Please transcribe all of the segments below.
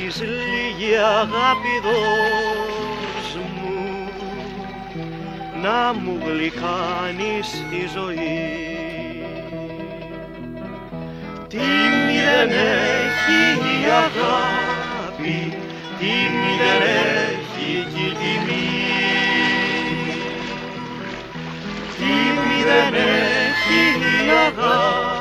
έχεις λίγη αγάπη δώσ' μου. Να μου γλυκάνεις τη ζωή. Τίμη δεν έχει η αγάπη, τίμη δεν έχει κι η τιμή. Τίμη δεν έχει η αγάπη,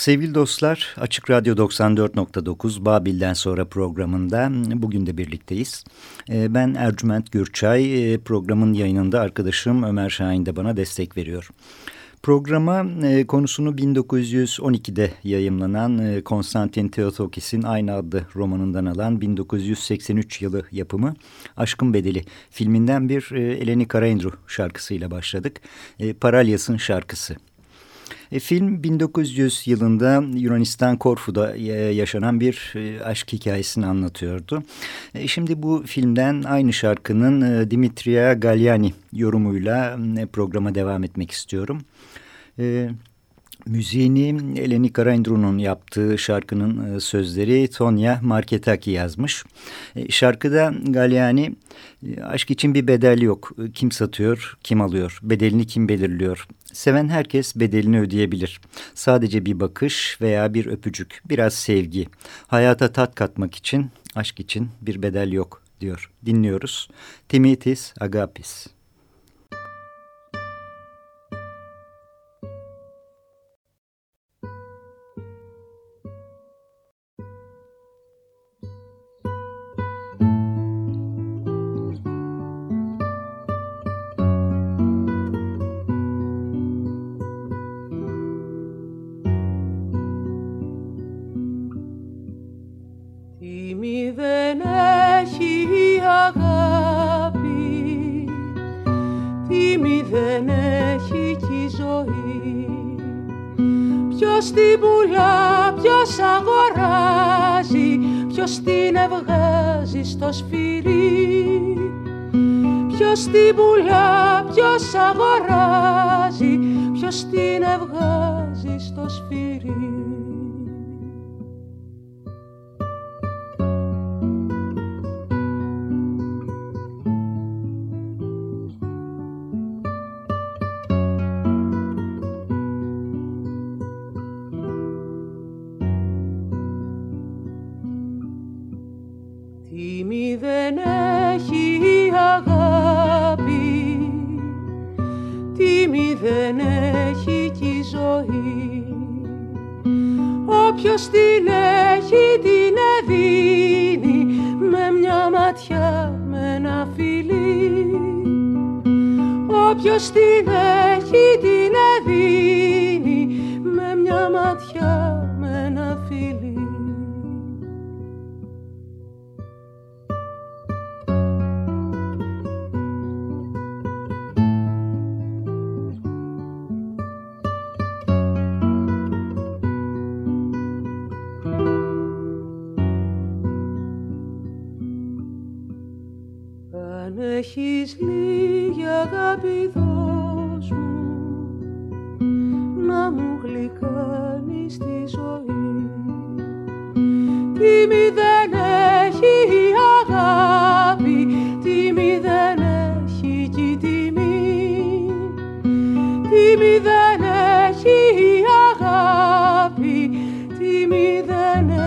Sevgili dostlar, Açık Radyo 94.9 Babil'den sonra programında bugün de birlikteyiz. Ee, ben Ercüment Gürçay, programın yayınında arkadaşım Ömer Şahin de bana destek veriyor. Programa e, konusunu 1912'de yayımlanan e, Konstantin Theotokis'in aynı adlı romanından alan 1983 yılı yapımı Aşkın Bedeli filminden bir e, Eleni Karaindru şarkısıyla başladık. E, Paralyas'ın şarkısı. E, film 1900 yılında Yunanistan Korfu'da e, yaşanan bir e, aşk hikayesini anlatıyordu. E, şimdi bu filmden aynı şarkının e, Dimitria Galliani yorumuyla e, programa devam etmek istiyorum. E, Müziğini Eleni Karaindru'nun yaptığı şarkının e, sözleri Tonya Marketaki yazmış. E, şarkıda Galliani e, aşk için bir bedel yok. Kim satıyor, kim alıyor, bedelini kim belirliyor. Seven herkes bedelini ödeyebilir. Sadece bir bakış veya bir öpücük, biraz sevgi. Hayata tat katmak için, aşk için bir bedel yok diyor. Dinliyoruz. Timitis Agapis. Στο σφυρί Ποιος την πουλά, ποιος αγοράζει Ποιος την ευγάζει μια ματιά με ένα φιλί. Όποιος την έχει την εδίνει με μια ματιά με ένα φιλί έχεις λίγη αγάπη δώσ' μου να μου γλυκάνεις τη ζωή. Τι δεν έχει αγάπη τι δεν έχει κι τιμή. Τι δεν έχει αγάπη τι δεν έχει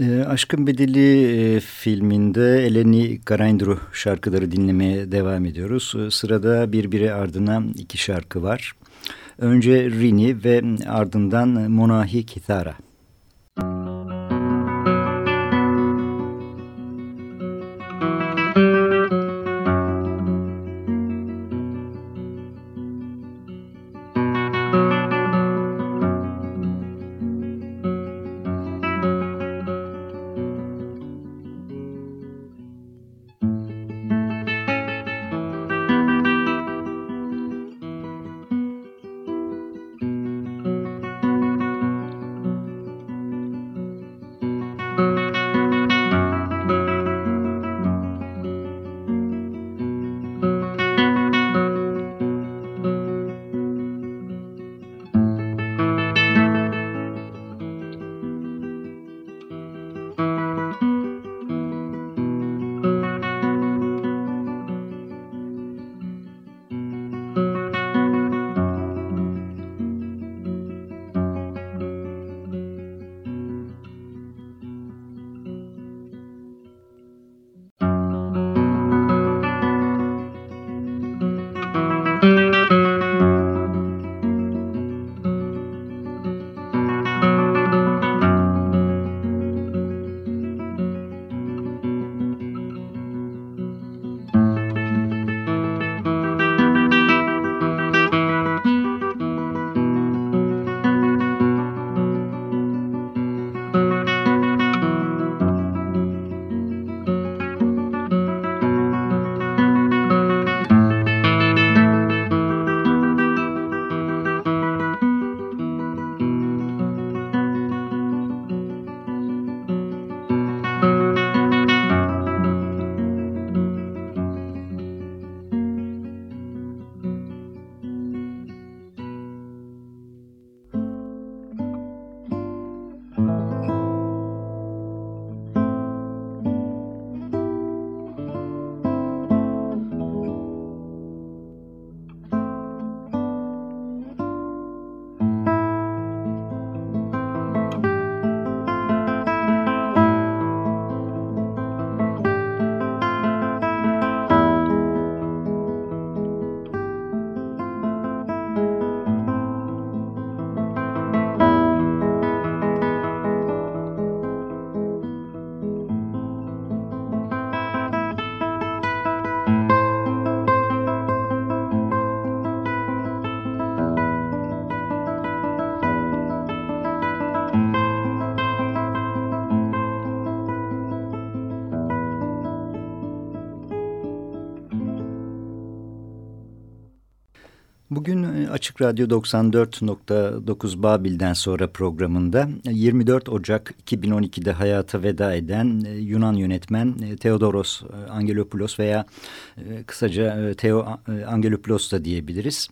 E, Aşkın Bedeli e, filminde Eleni Karayndru şarkıları dinlemeye devam ediyoruz. E, sırada birbiri ardına iki şarkı var. Önce Rini ve ardından Monahi Kithara. Bugün e, Açık Radyo 94.9 Babil'den sonra programında 24 Ocak 2012'de hayata veda eden e, Yunan yönetmen e, Theodoros Angelopoulos veya kısaca Theo Angelopoulos da diyebiliriz.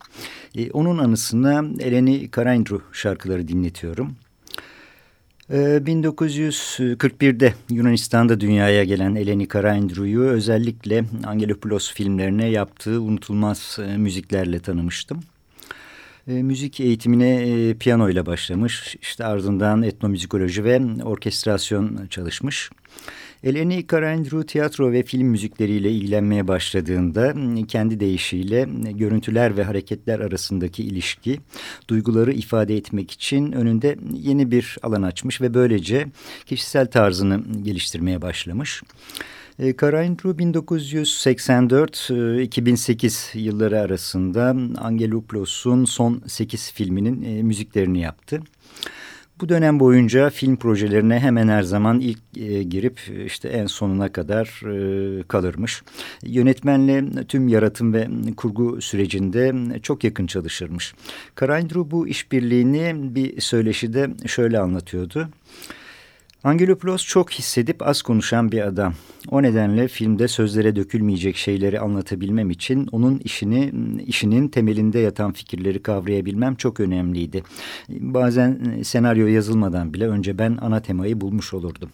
Onun anısına Eleni Karayndru şarkıları dinletiyorum. 1941'de ee, Yunanistan'da dünyaya gelen Eleni Karaindru'yu özellikle Angelopoulos filmlerine yaptığı unutulmaz e, müziklerle tanımıştım. E, müzik eğitimine e, piyano ile başlamış, işte ardından etnomüzikoloji ve orkestrasyon çalışmış. Eleni Karandru tiyatro ve film müzikleriyle ilgilenmeye başladığında kendi deyişiyle görüntüler ve hareketler arasındaki ilişki, duyguları ifade etmek için önünde yeni bir alan açmış ve böylece kişisel tarzını geliştirmeye başlamış. E, Karayindru 1984-2008 yılları arasında Angelopoulos'un son 8 filminin müziklerini yaptı. Bu dönem boyunca film projelerine hemen her zaman ilk e, girip işte en sonuna kadar e, kalırmış. Yönetmenle tüm yaratım ve kurgu sürecinde çok yakın çalışırmış. Karayindru bu işbirliğini bir söyleşide şöyle anlatıyordu. Angelopoulos çok hissedip az konuşan bir adam. O nedenle filmde sözlere dökülmeyecek şeyleri anlatabilmem için onun işini işinin temelinde yatan fikirleri kavrayabilmem çok önemliydi. Bazen senaryo yazılmadan bile önce ben ana temayı bulmuş olurdum.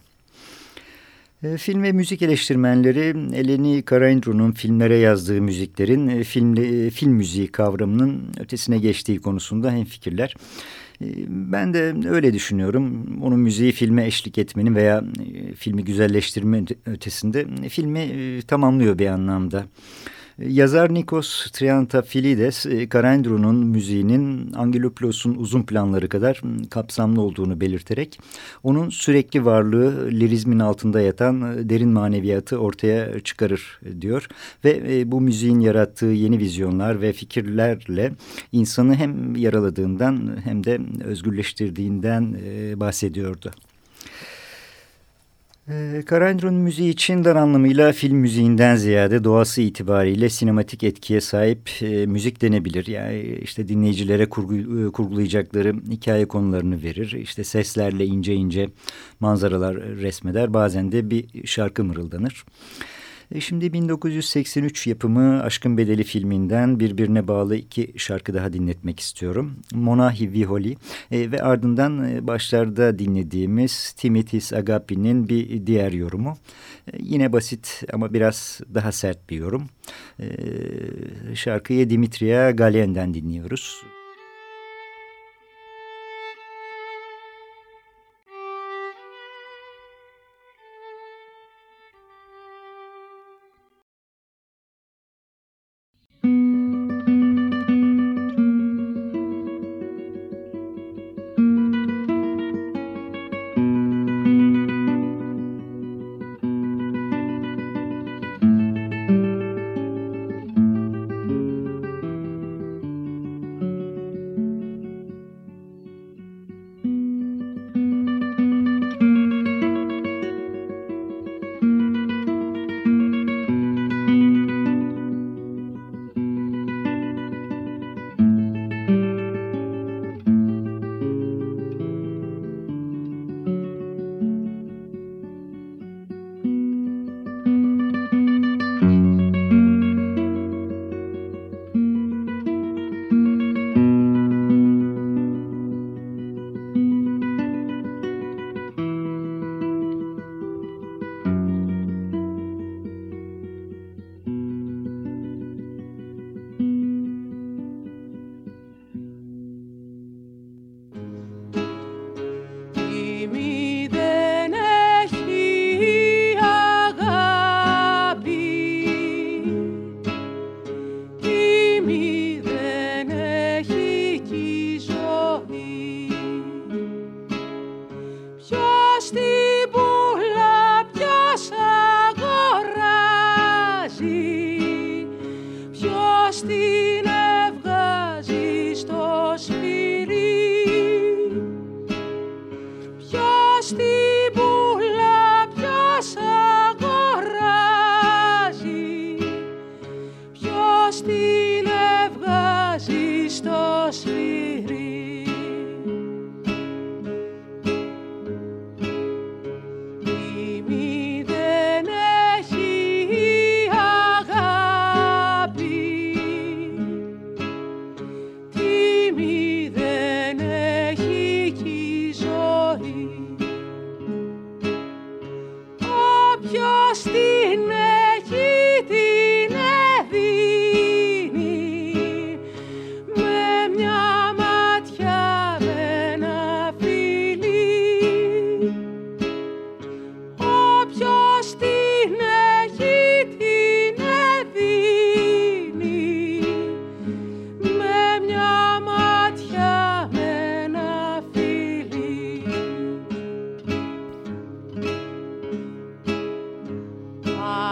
E, film ve müzik eleştirmenleri Eleni Karaindru'nun filmlere yazdığı müziklerin e, filmle, film müziği kavramının ötesine geçtiği konusunda hemfikirler. Ee, ben de öyle düşünüyorum. Onun müziği filme eşlik etmenin veya e, filmi güzelleştirme ötesinde e, filmi e, tamamlıyor bir anlamda. Yazar Nikos Triantafilides, Karendru'nun müziğinin Angelopoulos'un uzun planları kadar kapsamlı olduğunu belirterek onun sürekli varlığı lirizmin altında yatan derin maneviyatı ortaya çıkarır diyor. Ve bu müziğin yarattığı yeni vizyonlar ve fikirlerle insanı hem yaraladığından hem de özgürleştirdiğinden bahsediyordu. E, Karandro'nun müziği için dar anlamıyla film müziğinden ziyade doğası itibariyle sinematik etkiye sahip e, müzik denebilir. Yani işte dinleyicilere kurgu, e, kurgulayacakları hikaye konularını verir. İşte seslerle ince ince manzaralar resmeder. Bazen de bir şarkı mırıldanır. E şimdi 1983 yapımı Aşkın Bedeli filminden birbirine bağlı iki şarkı daha dinletmek istiyorum. Monahi Viholi e, ve ardından e, başlarda dinlediğimiz Timitis Agapi'nin bir diğer yorumu. Yine basit ama biraz daha sert bir yorum. E, şarkıyı Dimitria Galen'den dinliyoruz.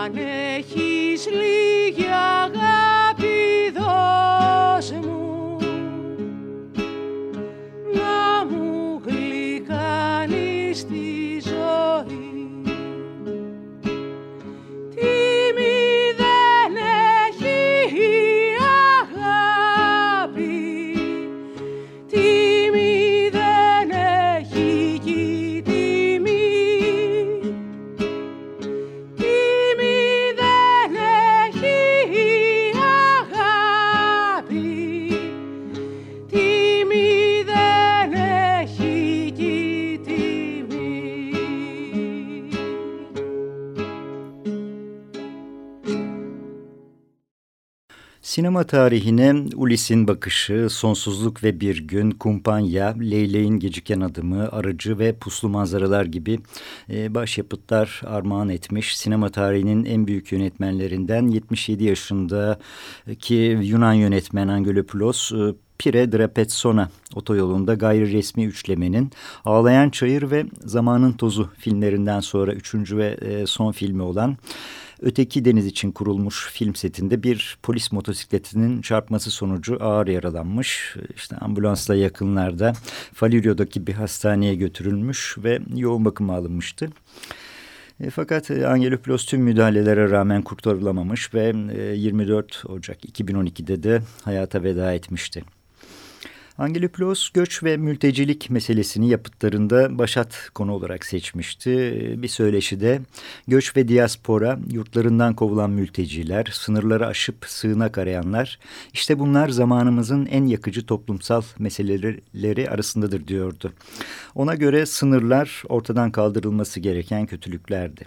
αν έχεις λίγη Sinema tarihine Ulis'in bakışı, Sonsuzluk ve Bir Gün, Kumpanya, Leylek'in Geciken Adımı, Arıcı ve Puslu Manzaralar gibi e, başyapıtlar armağan etmiş. Sinema tarihinin en büyük yönetmenlerinden 77 yaşındaki Yunan yönetmen Angelopoulos, e, Pire Drapetsona otoyolunda gayri resmi üçlemenin Ağlayan Çayır ve Zamanın Tozu filmlerinden sonra üçüncü ve e, son filmi olan Öteki Deniz için kurulmuş film setinde bir polis motosikletinin çarpması sonucu ağır yaralanmış. İşte ambulansla yakınlarda Falirio'daki bir hastaneye götürülmüş ve yoğun bakıma alınmıştı. E, fakat e, Angelopoulos tüm müdahalelere rağmen kurtarılamamış ve e, 24 Ocak 2012'de de hayata veda etmişti. Angelopoulos göç ve mültecilik meselesini yapıtlarında başat konu olarak seçmişti. Bir söyleşide göç ve diaspora, yurtlarından kovulan mülteciler, sınırları aşıp sığınak arayanlar, işte bunlar zamanımızın en yakıcı toplumsal meseleleri arasındadır diyordu. Ona göre sınırlar ortadan kaldırılması gereken kötülüklerdi.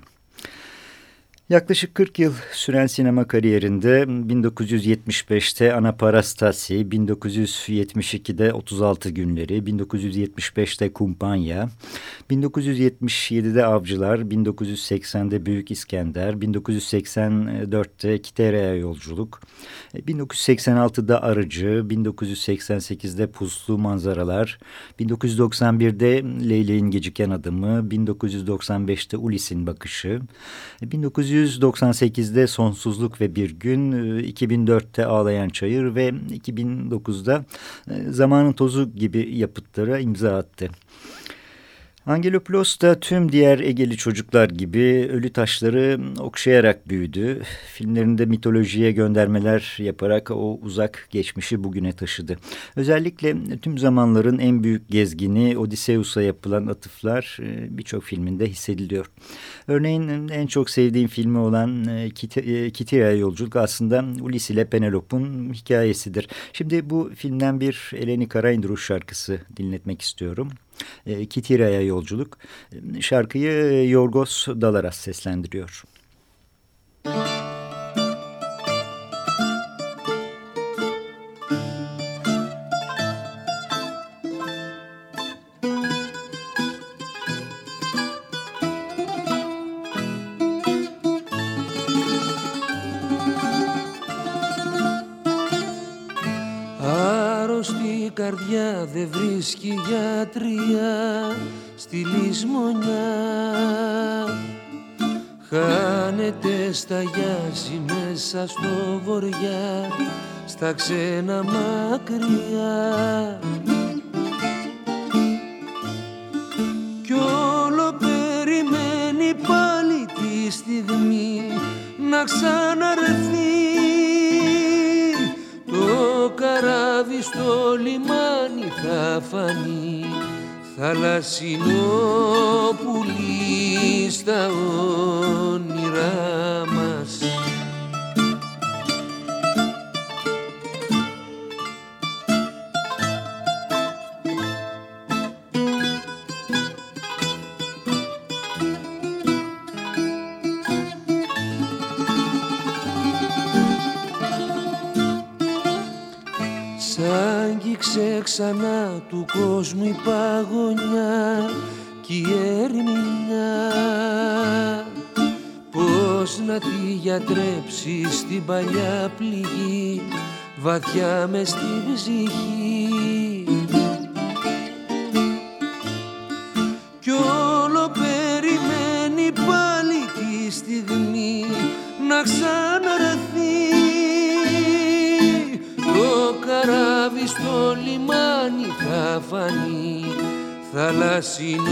Yaklaşık 40 yıl süren sinema kariyerinde 1975'te Anaparastasi, 1972'de 36 günleri, 1975'te Kumpanya, 1977'de Avcılar, 1980'de Büyük İskender, 1984'te Kitere'ye yolculuk, 1986'da Arıcı, 1988'de Puslu Manzaralar, 1991'de Leylek'in Geciken Adımı, 1995'te Ulis'in Bakışı, 1900 1998'de Sonsuzluk ve Bir Gün, 2004'te e, Ağlayan Çayır ve 2009'da e, Zamanın Tozu gibi yapıtlara imza attı. Angelopoulos da tüm diğer Egeli çocuklar gibi ölü taşları okşayarak büyüdü. Filmlerinde mitolojiye göndermeler yaparak o uzak geçmişi bugüne taşıdı. Özellikle tüm zamanların en büyük gezgini Odysseus'a yapılan atıflar e, birçok filminde hissediliyor. Örneğin en çok sevdiğim filmi olan e, e, Yolculuk aslında Ulis ile Penelope'un hikayesidir. Şimdi bu filmden bir Eleni Karaindruş şarkısı dinletmek istiyorum. E, Kitira'ya yolculuk. E, şarkıyı Yorgos Dalaras seslendiriyor. Müzik καρδιά δεν βρίσκει γιατρία στη λησμονιά. Χάνεται στα γιάζι μέσα στο βοριά στα ξένα μακριά. Κι όλο περιμένει πάλι τη στιγμή να ξαναρθεί στο λιμάνι θα φανεί. Θαλασσινό πουλί στα όνειρά μας ξανά του κόσμου η παγωνιά κι η ερμηνεία Πώς να τη γιατρέψεις στην παλιά πληγή βαθιά μες στην ψυχή. Κι όλο περιμένει πάλι τη στιγμή να ξαναρθεί καράβι στο λιμάνι θα φανεί θαλασσινό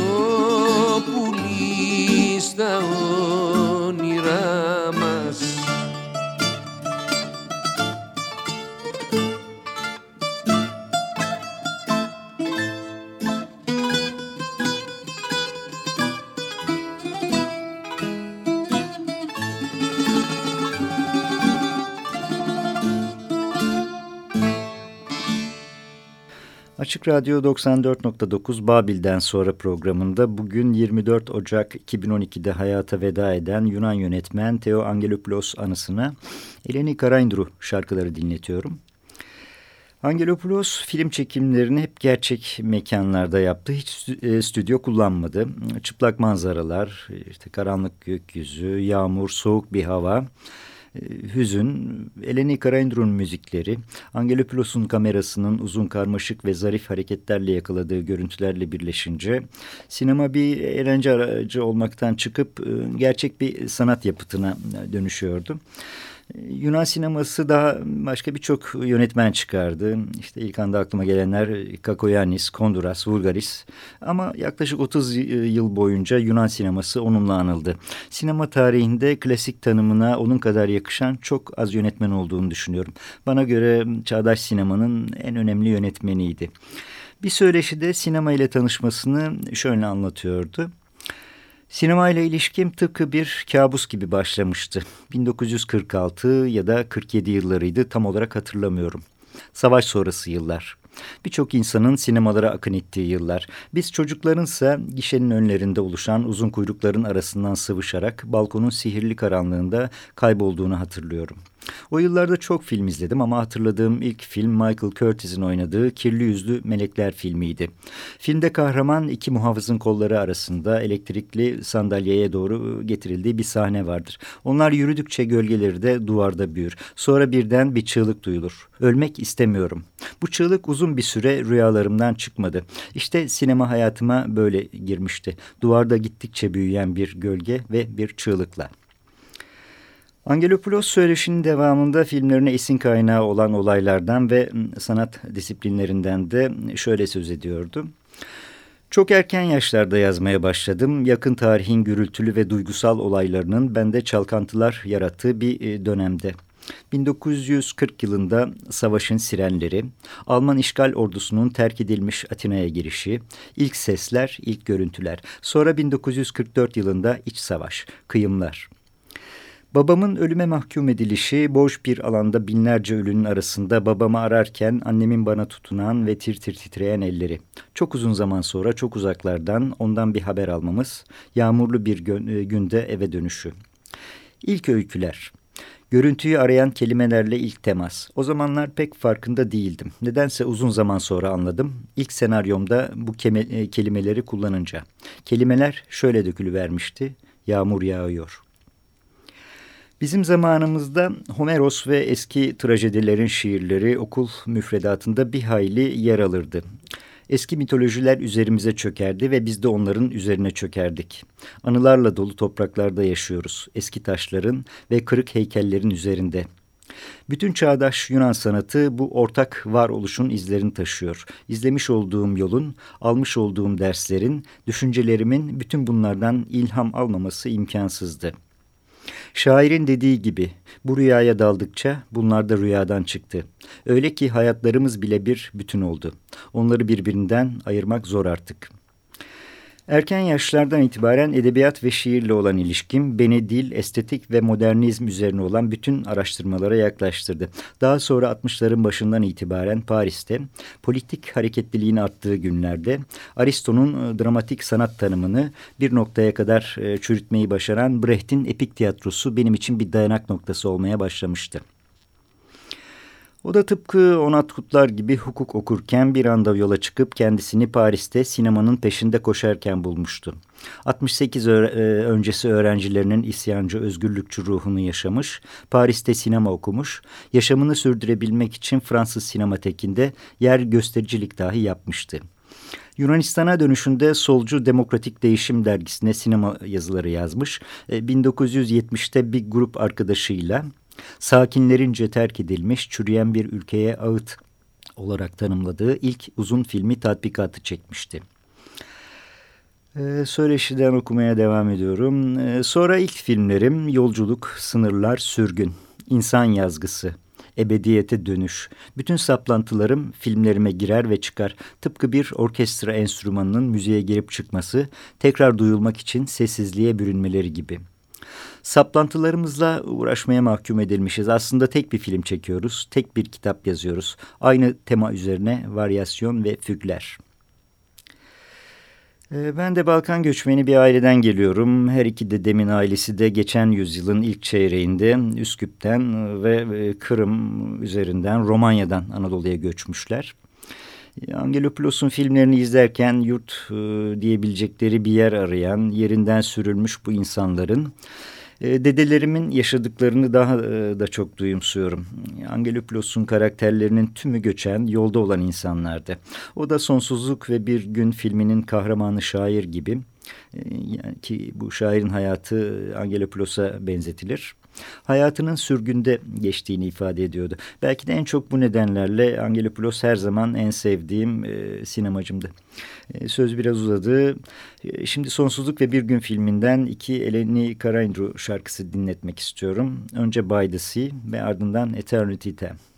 Açık Radyo 94.9 Babil'den sonra programında bugün 24 Ocak 2012'de hayata veda eden Yunan yönetmen Theo Angelopoulos anısına Eleni Karaindru şarkıları dinletiyorum. Angelopoulos film çekimlerini hep gerçek mekanlarda yaptı. Hiç e, stüdyo kullanmadı. Çıplak manzaralar, işte karanlık gökyüzü, yağmur, soğuk bir hava hüzün, Eleni Karaindru'nun müzikleri, Angelopoulos'un kamerasının uzun karmaşık ve zarif hareketlerle yakaladığı görüntülerle birleşince sinema bir eğlence aracı olmaktan çıkıp e, gerçek bir sanat yapıtına dönüşüyordu. Yunan sineması daha başka birçok yönetmen çıkardı. İşte ilk anda aklıma gelenler Kakoyanis, Konduras, Vulgaris. Ama yaklaşık 30 yıl boyunca Yunan sineması onunla anıldı. Sinema tarihinde klasik tanımına onun kadar yakışan çok az yönetmen olduğunu düşünüyorum. Bana göre çağdaş sinemanın en önemli yönetmeniydi. Bir söyleşide sinema ile tanışmasını şöyle anlatıyordu. Sinema ile ilişkim tıpkı bir kabus gibi başlamıştı. 1946 ya da 47 yıllarıydı tam olarak hatırlamıyorum. Savaş sonrası yıllar. Birçok insanın sinemalara akın ettiği yıllar. Biz çocuklarınsa gişenin önlerinde oluşan uzun kuyrukların arasından sıvışarak balkonun sihirli karanlığında kaybolduğunu hatırlıyorum. O yıllarda çok film izledim ama hatırladığım ilk film Michael Curtis'in oynadığı Kirli Yüzlü Melekler filmiydi. Filmde kahraman iki muhafızın kolları arasında elektrikli sandalyeye doğru getirildiği bir sahne vardır. Onlar yürüdükçe gölgeleri de duvarda büyür. Sonra birden bir çığlık duyulur. Ölmek istemiyorum. Bu çığlık uzun bir süre rüyalarımdan çıkmadı. İşte sinema hayatıma böyle girmişti. Duvarda gittikçe büyüyen bir gölge ve bir çığlıkla. Angelopoulos söyleşinin devamında filmlerine esin kaynağı olan olaylardan ve sanat disiplinlerinden de şöyle söz ediyordu. Çok erken yaşlarda yazmaya başladım. Yakın tarihin gürültülü ve duygusal olaylarının bende çalkantılar yarattığı bir dönemde. 1940 yılında savaşın sirenleri, Alman işgal ordusunun terk edilmiş Atina'ya girişi, ilk sesler, ilk görüntüler. Sonra 1944 yılında iç savaş, kıyımlar. Babamın ölüme mahkum edilişi boş bir alanda binlerce ölünün arasında babamı ararken annemin bana tutunan ve tir tir titreyen elleri. Çok uzun zaman sonra çok uzaklardan ondan bir haber almamız, yağmurlu bir e, günde eve dönüşü. İlk öyküler. Görüntüyü arayan kelimelerle ilk temas. O zamanlar pek farkında değildim. Nedense uzun zaman sonra anladım. İlk senaryomda bu e, kelimeleri kullanınca. Kelimeler şöyle dökülüvermişti. Yağmur yağıyor. Bizim zamanımızda Homeros ve eski trajedilerin şiirleri okul müfredatında bir hayli yer alırdı. Eski mitolojiler üzerimize çökerdi ve biz de onların üzerine çökerdik. Anılarla dolu topraklarda yaşıyoruz. Eski taşların ve kırık heykellerin üzerinde. Bütün çağdaş Yunan sanatı bu ortak varoluşun izlerini taşıyor. İzlemiş olduğum yolun, almış olduğum derslerin, düşüncelerimin bütün bunlardan ilham almaması imkansızdı. Şairin dediği gibi bu rüyaya daldıkça bunlar da rüyadan çıktı. Öyle ki hayatlarımız bile bir bütün oldu. Onları birbirinden ayırmak zor artık.'' Erken yaşlardan itibaren edebiyat ve şiirle olan ilişkim beni dil, estetik ve modernizm üzerine olan bütün araştırmalara yaklaştırdı. Daha sonra 60'ların başından itibaren Paris'te politik hareketliliğin arttığı günlerde Aristo'nun e, dramatik sanat tanımını bir noktaya kadar e, çürütmeyi başaran Brecht'in epik tiyatrosu benim için bir dayanak noktası olmaya başlamıştı. O da tıpkı Onat Kutlar gibi hukuk okurken bir anda yola çıkıp kendisini Paris'te sinemanın peşinde koşarken bulmuştu. 68 öğre öncesi öğrencilerinin isyancı özgürlükçü ruhunu yaşamış, Paris'te sinema okumuş, yaşamını sürdürebilmek için Fransız sinematekinde yer göstericilik dahi yapmıştı. Yunanistan'a dönüşünde Solcu Demokratik Değişim dergisine sinema yazıları yazmış. 1970'te e, bir grup arkadaşıyla sakinlerince terk edilmiş çürüyen bir ülkeye ağıt olarak tanımladığı ilk uzun filmi tatbikatı çekmişti. Ee, söyleşiden okumaya devam ediyorum. Ee, sonra ilk filmlerim Yolculuk, Sınırlar, Sürgün, İnsan Yazgısı, Ebediyete Dönüş. Bütün saplantılarım filmlerime girer ve çıkar. Tıpkı bir orkestra enstrümanının müziğe girip çıkması, tekrar duyulmak için sessizliğe bürünmeleri gibi.'' Saplantılarımızla uğraşmaya mahkum edilmişiz. Aslında tek bir film çekiyoruz, tek bir kitap yazıyoruz. Aynı tema üzerine varyasyon ve fügler. Ee, ben de Balkan göçmeni bir aileden geliyorum. Her iki dedemin ailesi de geçen yüzyılın ilk çeyreğinde Üsküp'ten ve Kırım üzerinden Romanya'dan Anadolu'ya göçmüşler. Angelopoulos'un filmlerini izlerken yurt e, diyebilecekleri bir yer arayan, yerinden sürülmüş bu insanların e, dedelerimin yaşadıklarını daha e, da çok duyumsuyorum. Angelopoulos'un karakterlerinin tümü göçen, yolda olan insanlardı. O da Sonsuzluk ve Bir Gün filminin kahramanı şair gibi e, yani ki bu şairin hayatı Angelopoulos'a benzetilir hayatının sürgünde geçtiğini ifade ediyordu. Belki de en çok bu nedenlerle Angelopoulos her zaman en sevdiğim e, sinemacımdı. E, söz biraz uzadı. E, şimdi Sonsuzluk ve Bir Gün filminden iki Eleni Karaindru şarkısı dinletmek istiyorum. Önce By the Sea ve ardından Eternity Time.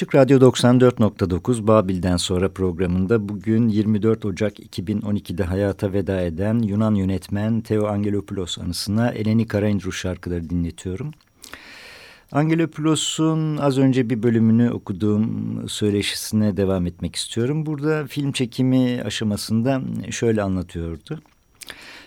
Açık Radyo 94.9 Babil'den sonra programında bugün 24 Ocak 2012'de hayata veda eden Yunan yönetmen Theo Angelopoulos anısına Eleni Karaindru şarkıları dinletiyorum. Angelopoulos'un az önce bir bölümünü okuduğum söyleşisine devam etmek istiyorum. Burada film çekimi aşamasında şöyle anlatıyordu.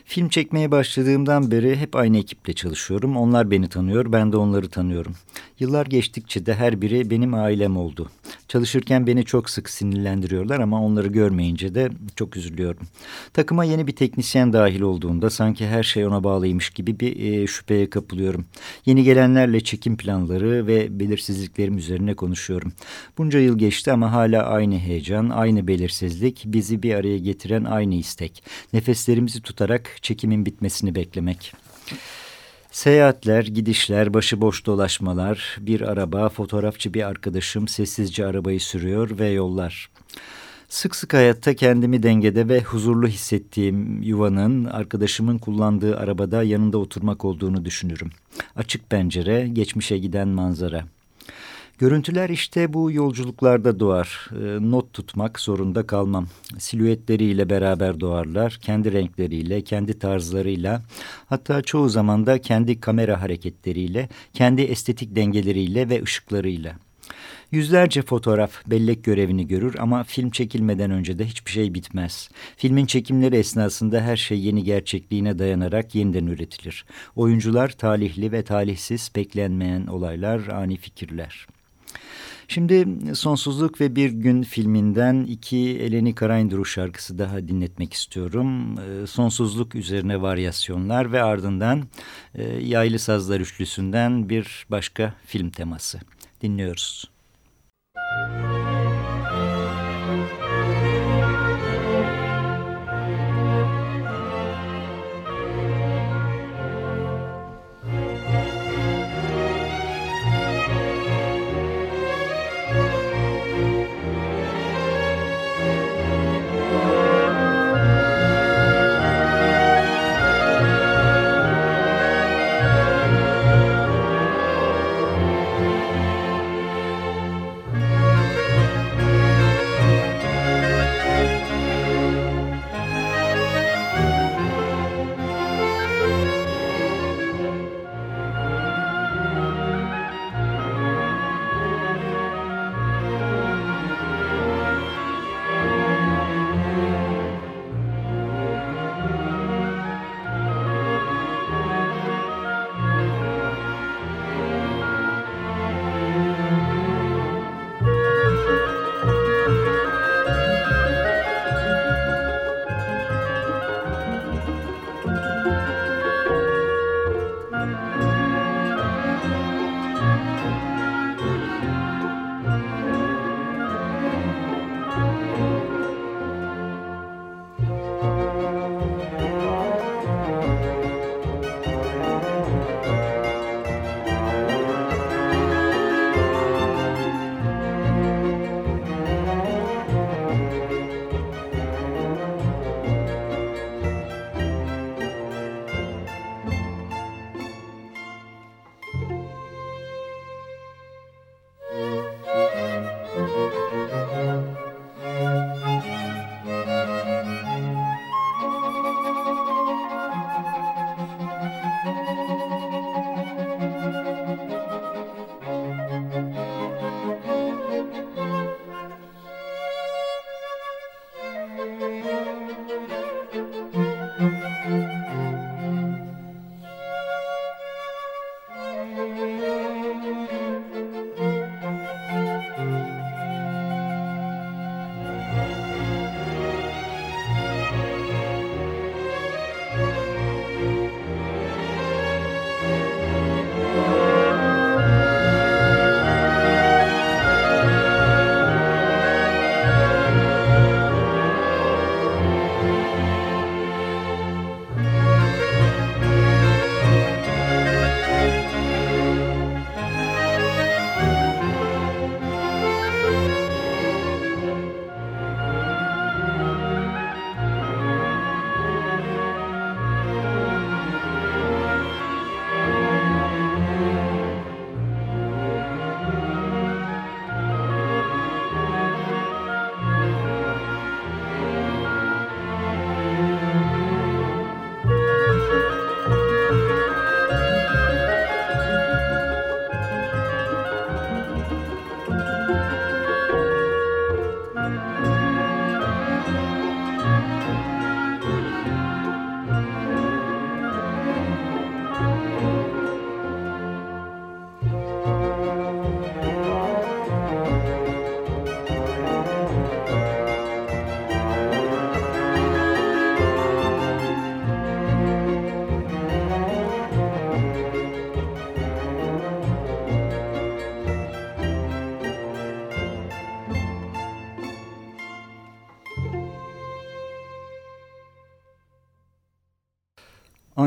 Film çekmeye başladığımdan beri hep aynı ekiple çalışıyorum. Onlar beni tanıyor, ben de onları tanıyorum. Yıllar geçtikçe de her biri benim ailem oldu. Çalışırken beni çok sık sinirlendiriyorlar ama onları görmeyince de çok üzülüyorum. Takıma yeni bir teknisyen dahil olduğunda sanki her şey ona bağlıymış gibi bir e, şüpheye kapılıyorum. Yeni gelenlerle çekim planları ve belirsizliklerim üzerine konuşuyorum. Bunca yıl geçti ama hala aynı heyecan, aynı belirsizlik, bizi bir araya getiren aynı istek. Nefeslerimizi tutarak çekimin bitmesini beklemek. Seyahatler, gidişler, başıboş dolaşmalar, bir araba, fotoğrafçı bir arkadaşım sessizce arabayı sürüyor ve yollar. Sık sık hayatta kendimi dengede ve huzurlu hissettiğim yuvanın arkadaşımın kullandığı arabada yanında oturmak olduğunu düşünürüm. Açık pencere, geçmişe giden manzara. Görüntüler işte bu yolculuklarda doğar. E, not tutmak zorunda kalmam. Silüetleriyle beraber doğarlar. Kendi renkleriyle, kendi tarzlarıyla, hatta çoğu zaman da kendi kamera hareketleriyle, kendi estetik dengeleriyle ve ışıklarıyla. Yüzlerce fotoğraf bellek görevini görür ama film çekilmeden önce de hiçbir şey bitmez. Filmin çekimleri esnasında her şey yeni gerçekliğine dayanarak yeniden üretilir. Oyuncular talihli ve talihsiz beklenmeyen olaylar, ani fikirler. Şimdi Sonsuzluk ve Bir Gün filminden iki Eleni Karainduru şarkısı daha dinletmek istiyorum. Ee, Sonsuzluk üzerine varyasyonlar ve ardından e, Yaylı Sazlar Üçlüsü'nden bir başka film teması. Dinliyoruz. Müzik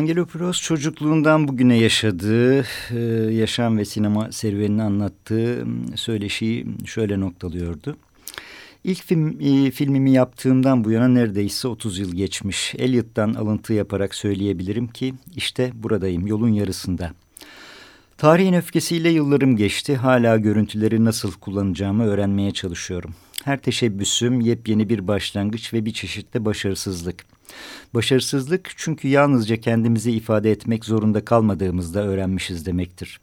Angelopoulos çocukluğundan bugüne yaşadığı, e, yaşam ve sinema serüvenini anlattığı söyleşiyi şöyle noktalıyordu. İlk film, e, filmimi yaptığımdan bu yana neredeyse 30 yıl geçmiş. Elliot'tan alıntı yaparak söyleyebilirim ki işte buradayım yolun yarısında. Tarihin öfkesiyle yıllarım geçti. Hala görüntüleri nasıl kullanacağımı öğrenmeye çalışıyorum. Her teşebbüsüm yepyeni bir başlangıç ve bir çeşitte başarısızlık. Başarısızlık çünkü yalnızca kendimizi ifade etmek zorunda kalmadığımızda öğrenmişiz demektir.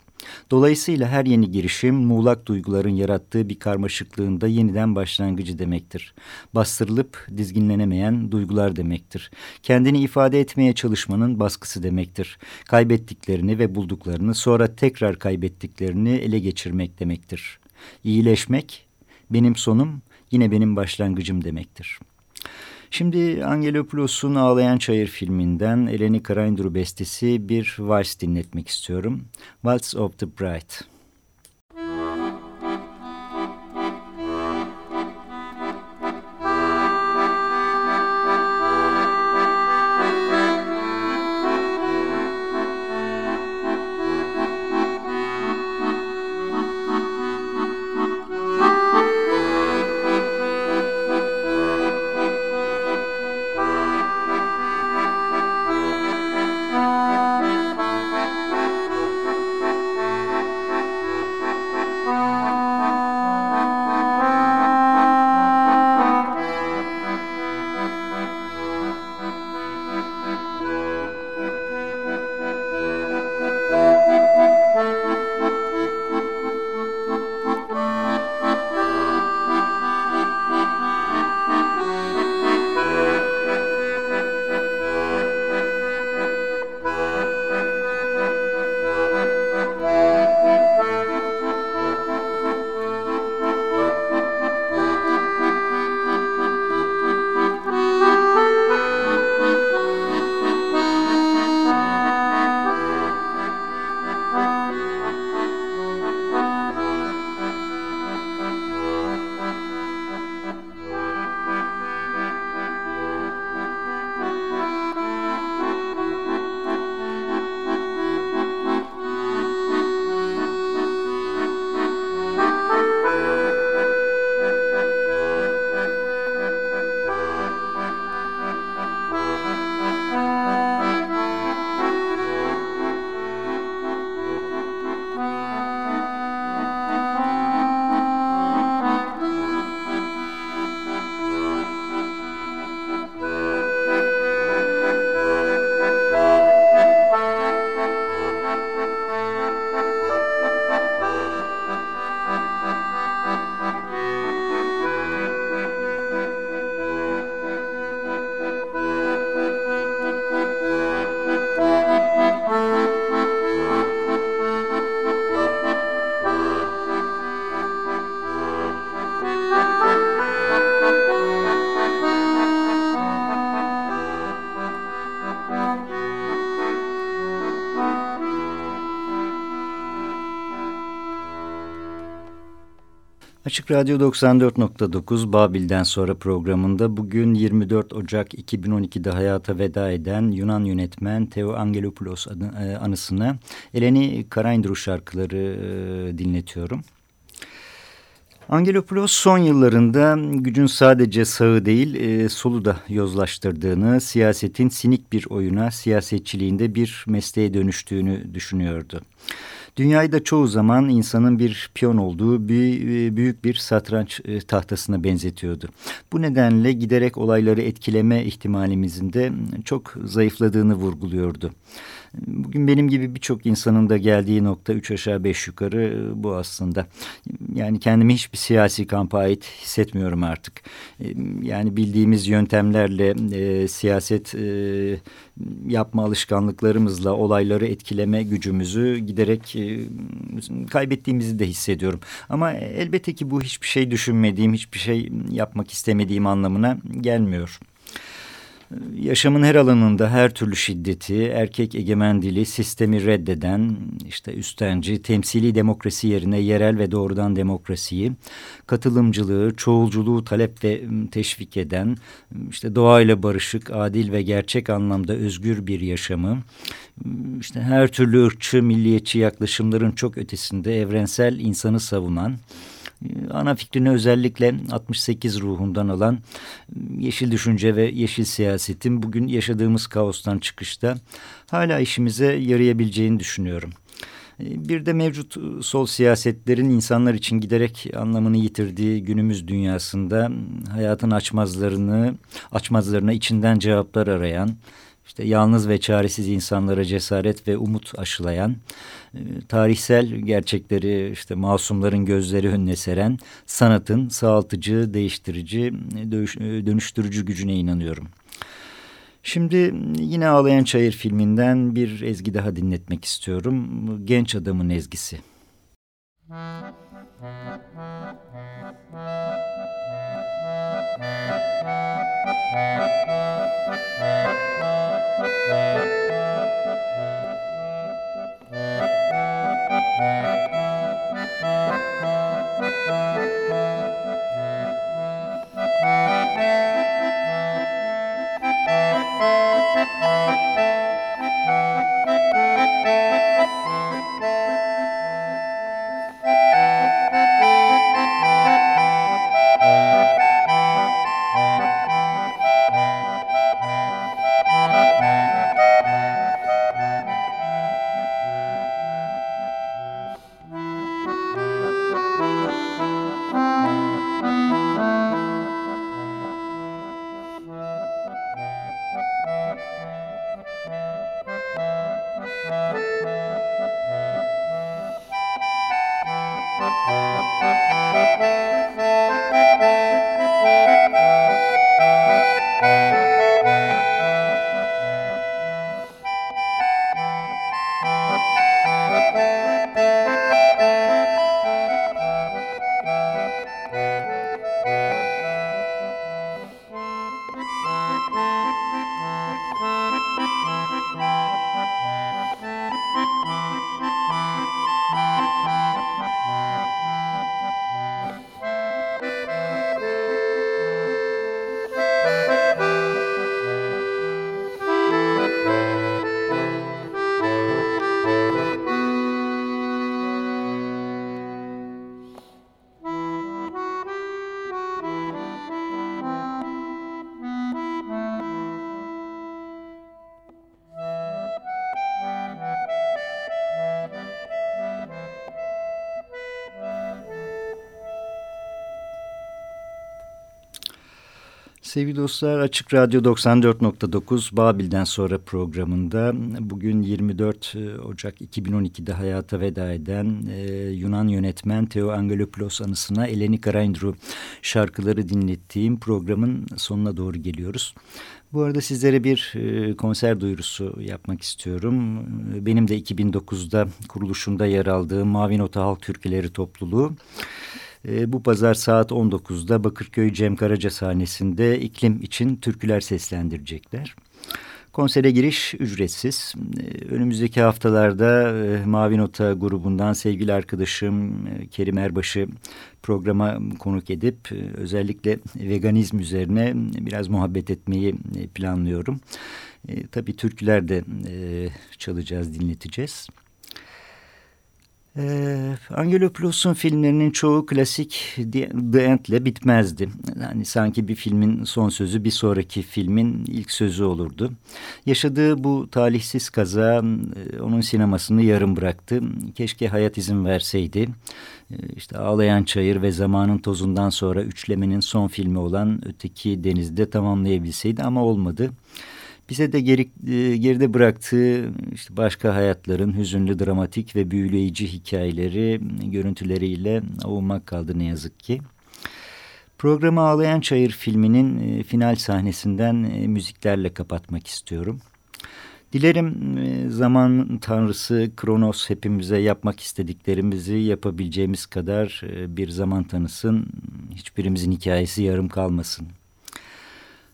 Dolayısıyla her yeni girişim muğlak duyguların yarattığı bir karmaşıklığında yeniden başlangıcı demektir. Bastırılıp dizginlenemeyen duygular demektir. Kendini ifade etmeye çalışmanın baskısı demektir. Kaybettiklerini ve bulduklarını sonra tekrar kaybettiklerini ele geçirmek demektir. İyileşmek benim sonum yine benim başlangıcım demektir.'' Şimdi Angelopoulos'un Ağlayan Çayır filminden Eleni Karaindru bestesi bir vals dinletmek istiyorum. Waltz of the Bride. Açık Radyo 94.9 Babil'den sonra programında bugün 24 Ocak 2012'de hayata veda eden Yunan yönetmen Theo Angelopoulos e, anısına Eleni Karaindru şarkıları e, dinletiyorum. Angelopoulos son yıllarında gücün sadece sağı değil e, solu da yozlaştırdığını, siyasetin sinik bir oyuna, siyasetçiliğinde bir mesleğe dönüştüğünü düşünüyordu. Dünyayı da çoğu zaman insanın bir piyon olduğu bir, e, büyük bir satranç e, tahtasına benzetiyordu. Bu nedenle giderek olayları etkileme ihtimalimizin de çok zayıfladığını vurguluyordu. Bugün benim gibi birçok insanın da geldiği nokta üç aşağı beş yukarı e, bu aslında. Yani kendimi hiçbir siyasi kampa ait hissetmiyorum artık. E, yani bildiğimiz yöntemlerle e, siyaset e, yapma alışkanlıklarımızla olayları etkileme gücümüzü giderek e, kaybettiğimizi de hissediyorum. Ama elbette ki bu hiçbir şey düşünmediğim, hiçbir şey yapmak istemediğim anlamına gelmiyor. Yaşamın her alanında her türlü şiddeti, erkek egemen dili, sistemi reddeden, işte üstenci, temsili demokrasi yerine yerel ve doğrudan demokrasiyi, katılımcılığı, çoğulculuğu talep ve teşvik eden, işte doğayla barışık, adil ve gerçek anlamda özgür bir yaşamı, işte her türlü ırkçı, milliyetçi yaklaşımların çok ötesinde evrensel insanı savunan, ana fikrini özellikle 68 ruhundan alan yeşil düşünce ve yeşil siyasetin bugün yaşadığımız kaostan çıkışta hala işimize yarayabileceğini düşünüyorum. Bir de mevcut sol siyasetlerin insanlar için giderek anlamını yitirdiği günümüz dünyasında hayatın açmazlarını, açmazlarına içinden cevaplar arayan, işte yalnız ve çaresiz insanlara cesaret ve umut aşılayan, e, tarihsel gerçekleri işte masumların gözleri önüne seren sanatın sağaltıcı, değiştirici, e, dönüştürücü gücüne inanıyorum. Şimdi yine Ağlayan Çayır filminden bir ezgi daha dinletmek istiyorum. Genç Adamın Ezgisi. Thank you. Sevgili dostlar Açık Radyo 94.9 Babil'den sonra programında bugün 24 e, Ocak 2012'de hayata veda eden e, Yunan yönetmen Theo Angelopoulos anısına Eleni Karaindru şarkıları dinlettiğim programın sonuna doğru geliyoruz. Bu arada sizlere bir e, konser duyurusu yapmak istiyorum. Benim de 2009'da kuruluşunda yer aldığım Mavi Nota Halk Türküleri topluluğu e, bu pazar saat 19'da Bakırköy Cem Karaca sahnesinde iklim için türküler seslendirecekler. Konsere giriş ücretsiz. E, önümüzdeki haftalarda e, Mavi Nota grubundan sevgili arkadaşım e, Kerim Erbaş'ı programa konuk edip e, özellikle veganizm üzerine biraz muhabbet etmeyi planlıyorum. Tabii türküler de çalacağız, dinleteceğiz. Ee, Angelopoulos'un filmlerinin çoğu klasik The End'le bitmezdi. Yani sanki bir filmin son sözü bir sonraki filmin ilk sözü olurdu. Yaşadığı bu talihsiz kaza e, onun sinemasını yarım bıraktı. Keşke hayat izin verseydi. E, işte Ağlayan Çayır ve Zamanın Tozundan sonra üçlemenin son filmi olan Öteki Deniz'de tamamlayabilseydi ama olmadı bize de geri, e, geride bıraktığı işte başka hayatların hüzünlü, dramatik ve büyüleyici hikayeleri, görüntüleriyle avunmak kaldı ne yazık ki. Programı Ağlayan Çayır filminin e, final sahnesinden e, müziklerle kapatmak istiyorum. Dilerim zaman tanrısı Kronos hepimize yapmak istediklerimizi yapabileceğimiz kadar bir zaman tanısın. Hiçbirimizin hikayesi yarım kalmasın.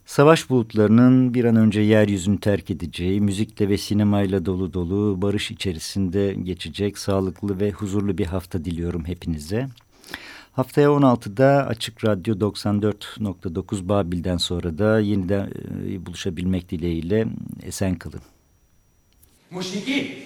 Savaş bulutlarının bir an önce yeryüzünü terk edeceği, müzikle ve sinemayla dolu dolu, barış içerisinde geçecek, sağlıklı ve huzurlu bir hafta diliyorum hepinize. Haftaya 16'da Açık Radyo 94.9 Babil'den sonra da yeniden e, buluşabilmek dileğiyle esen kalın. Musiki!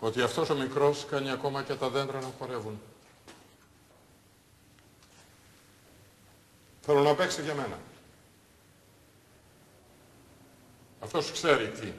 Ότι αυτός ο μικρός κάνει ακόμα και τα δέντρα να χορεύουν. Θέλω να παίξει για μένα. Αυτός ξέρει τι.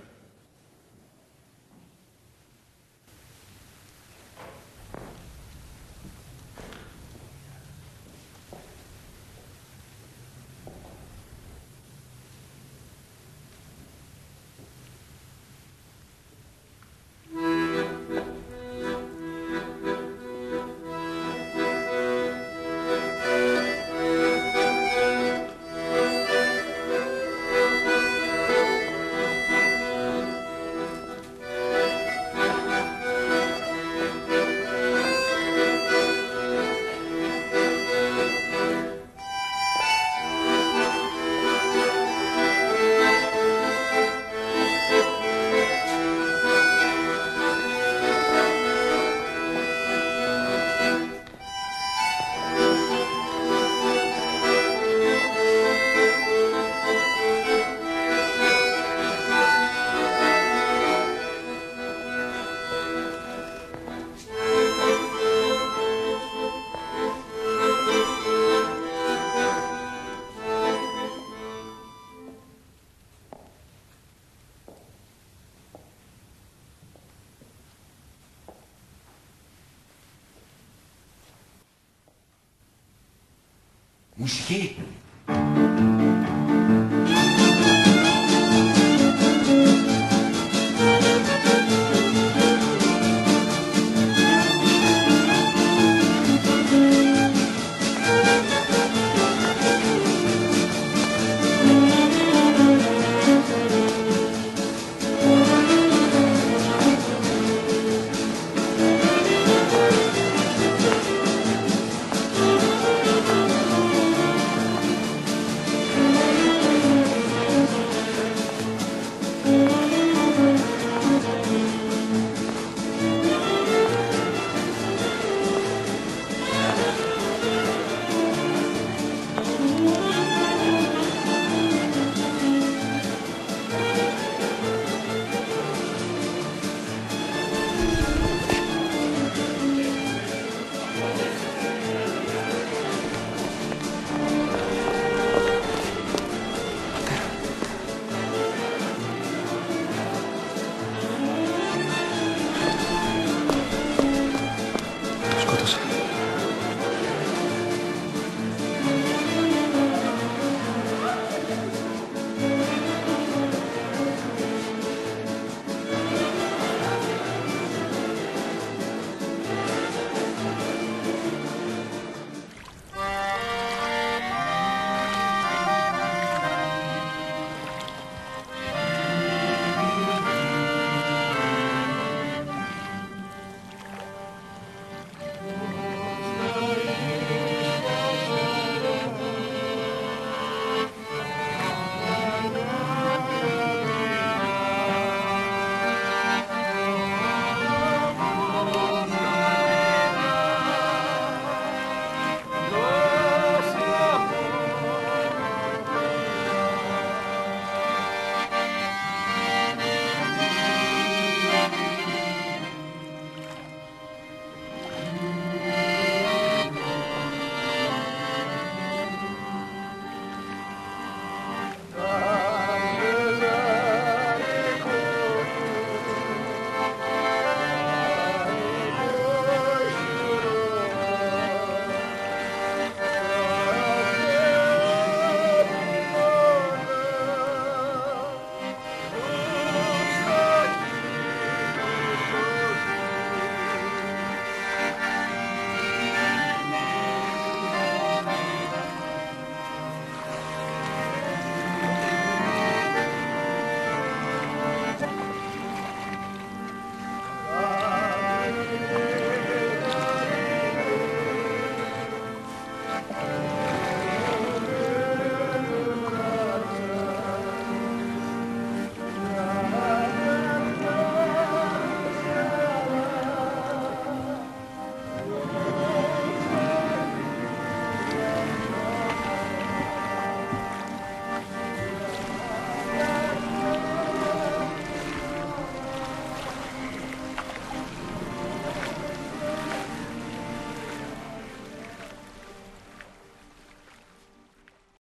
escape